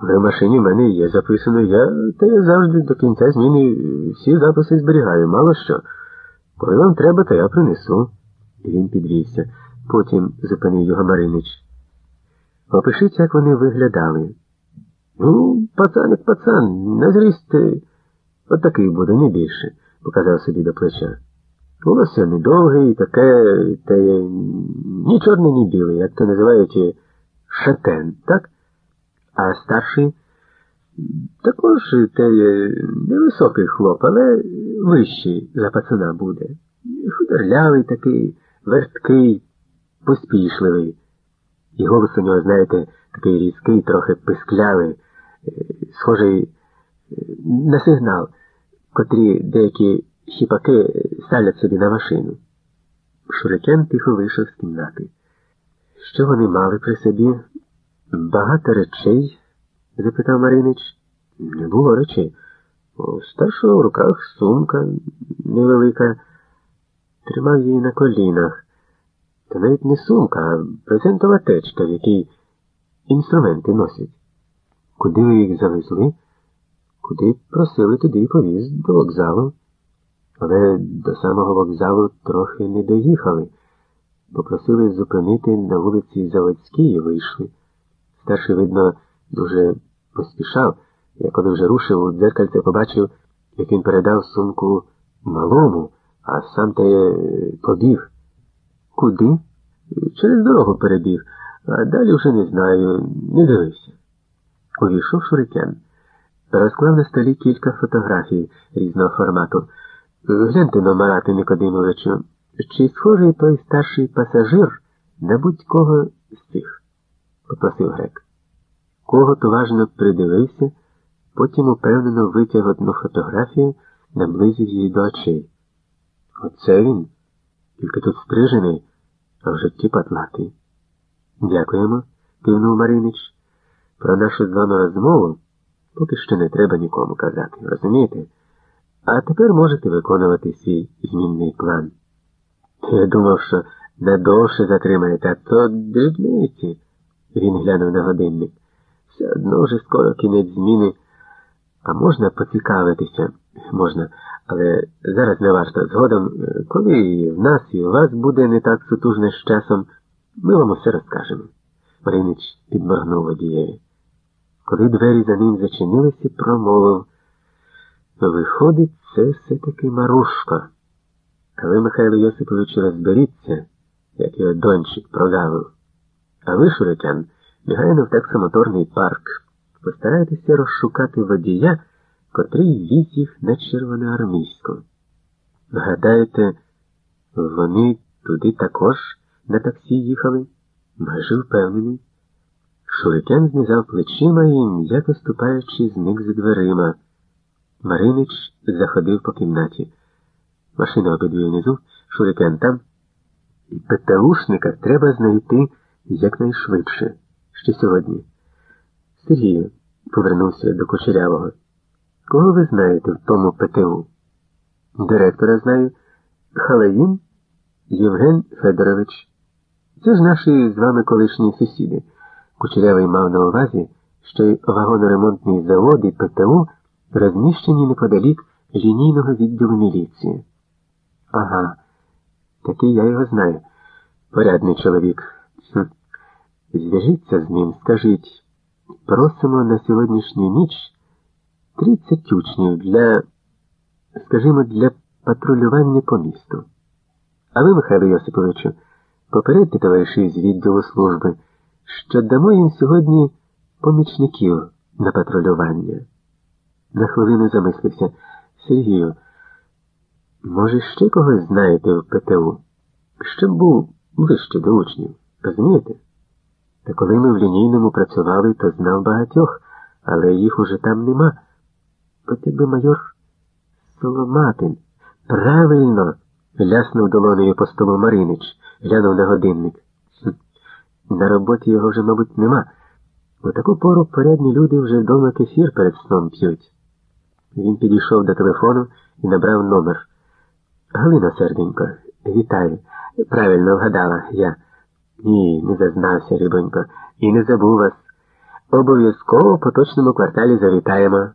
В машині в мене є записано, я, та я завжди до кінця зміни всі записи зберігаю, мало що. Коли вам треба, то я принесу. І він підвівся. Потім зупинив його Маринич. Опишіть, як вони виглядали. Ну, пацан як пацан, на зріст такий буде, не більше, показав собі до плеча. Волосся недовге і таке, те ні чорне, ні біле, як то називають шатен, так? А старший також те невисокий хлоп, але вищий за пацана буде. Худорлявий такий, верткий, поспішливий. І голос у нього, знаєте, такий різкий, трохи писклявий, схожий на сигнал, котрі деякі хіпаки ставлять собі на машину. Шурикен тихо вийшов з кімнати. Що вони мали при собі? Багато речей? запитав Маринич. Не було речей. У старшого в руках сумка невелика, тримав її на колінах. Та навіть не сумка, а презентова течка, в якій інструменти носять. Куди ви їх завезли? Куди просили, туди і повіз до вокзалу. Але до самого вокзалу трохи не доїхали. Попросили зупинити на вулиці Заводській і вийшли. Старший, видно, дуже поспішав. Я коли вже рушив у дзеркальце, побачив, як він передав сумку малому, а сам те побіг. Куди? Через дорогу перебіг, а далі вже не знаю, не дивився. Увійшов шурикен. Розклав на столі кілька фотографій різного формату. Гляньте на Марати Никодимовичу, чи схожий той старший пасажир на будь-кого з цих? Попросив грек. Когот уважно придивився, потім упевнено витяг одну фотографію, наблизив її до очей. Оце він, тільки тут стрижений, а в житті патлатий. Дякуємо, кивнув Маринич. Про нашу з вами розмову поки що не треба нікому казати, розумієте? А тепер можете виконувати свій змінний план. Я думав, що надовше затримаєте, а то дрібниці. Він глянув на годинник. Все одно вже скоро кінець зміни. А можна поцікавитися? Можна, але зараз не варто. Згодом, коли і в нас, і у вас буде не так сутужне з часом, ми вам усе розкажемо. Маринич підморгнув водієві. Коли двері за ним зачинилися, промовив. Виходить, це все-таки Марушка. А ви, Михайло Йосипович, розберіться, як його дончик прогавив. А ви, Шурикян, негайно в таксомоторний парк. Постарайтеся розшукати водія, котрий віз їх на червоноармійську. Гадаєте, вони туди також на таксі їхали? Майже впевнений. Шурикен знизав плечима і, м'яко ступаючи, зник за дверима. Маринич заходив по кімнаті. Машина обидві внизу, Шурикен там. І ПТУшника треба знайти якнайшвидше. Ще сьогодні. Сергію, повернувся до Кучерявого. Кого ви знаєте в тому ПТУ? Директора знаю. Халаїн Євген Федорович. Це ж наші з вами колишні сусіди. Кучерявий мав на увазі, що й вагоноремонтний завод і ПТУ розміщені неподалік лінійного відділу міліції. Ага, такий я його знаю. Порядний чоловік. Зв'яжіться з ним, скажіть, просимо на сьогоднішню ніч 30 учнів для, скажімо, для патрулювання по місту. А ви, Михайло Йосиповичу, попередьте товариші з відділу служби що дамо їм сьогодні помічників на патрулювання. На хвилину замислився Сергію. Може, ще когось знаєте в ПТУ? Щоб був ближче до учнів, розумієте? Та коли ми в лінійному працювали, то знав багатьох, але їх уже там нема. От якби майор Соломатин. Правильно, ляснув долонею по столу Маринич, глянув на годинник. На роботі його вже, мабуть, нема. У таку пору порядні люди вже вдома кефір перед сном п'ють. Він підійшов до телефону і набрав номер. Галина серденько, вітаю. Правильно вгадала я. Ні, не зазнався, рибонько, і не забув вас. Обов'язково в поточному кварталі завітаємо.